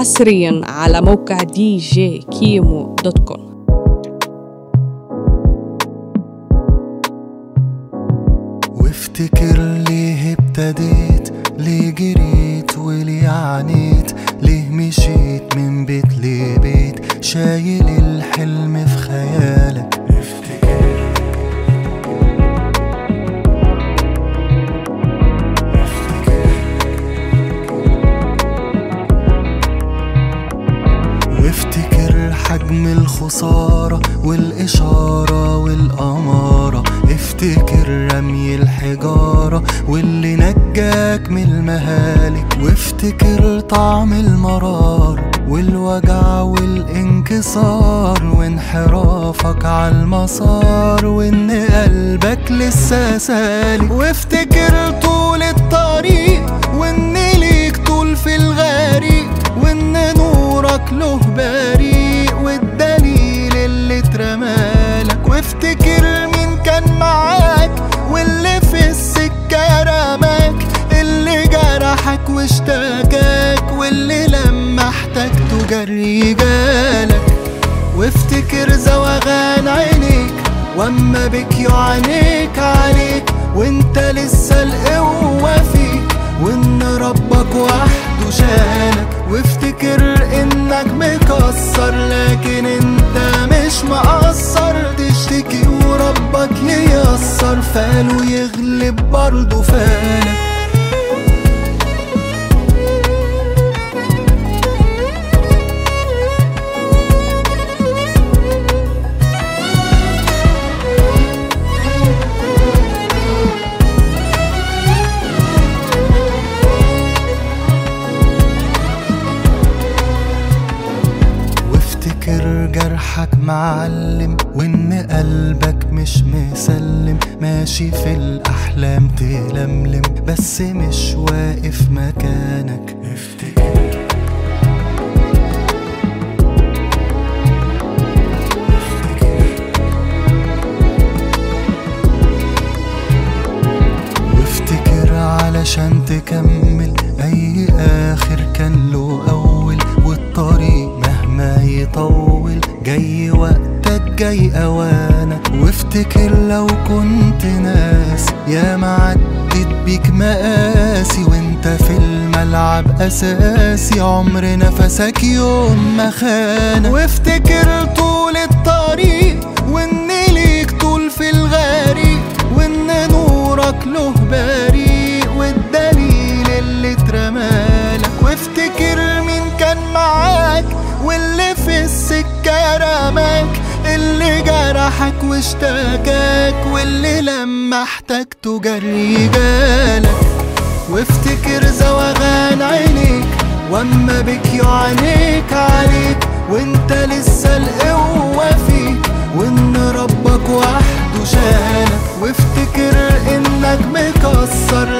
حصريا على موقع دي جي كيمو dot com. وافتكر ليه ابتديت ليه جريت وليه عانيت ليه مشيت من بيت لبيت. شايل الحلم في وافتكر حجم الخسارة والإشارة والأمارة. افتكر رمي الحجارة واللي نجاك من المهالك. وافتكر طعم المرار والوجع والانكسار. وانحرافك على المسار وإن قلبك لسه سالك. وافتكر طول الطريق جرحك واشتكاك واللي لما احتجته جري جالك وافتكر زوغان عينيك واما بك يعانيك عليك. وانت لسه القوة فيك وان ربك وحده شالك. وافتكر انك مكسر لكن انت مش مقصر. تشتكي وربك ييسر فاله يغلب برضه فالك. وافتكر جرحك معلم وإن قلبك مش مسلم. ماشي في الأحلام تلملم بس مش واقف مكانك. افتكر وافتكر علشان تكمل أي آخر كان له جاي وقتك جاي اوانك وافتكر لو كنت ناس. يا معدت بيك مقاسي. وانت في الملعب أساسي. عمر نفسك يوم ما خانك وافتكر طول الطريق. وإن ليك طول في الغريق وإن نورك له بريق والدليل اللي اترمالك. وافتكر مين كان معاك. واللي في السكة رماك اللي جرحك واشتكاك واللي لما احتجته جري جالك وافتكر زوغان عينيك واما بك يعانيك عليك. وانت لسه القوة فيك وان ربك وحده شالك وافتكر إنك مكسر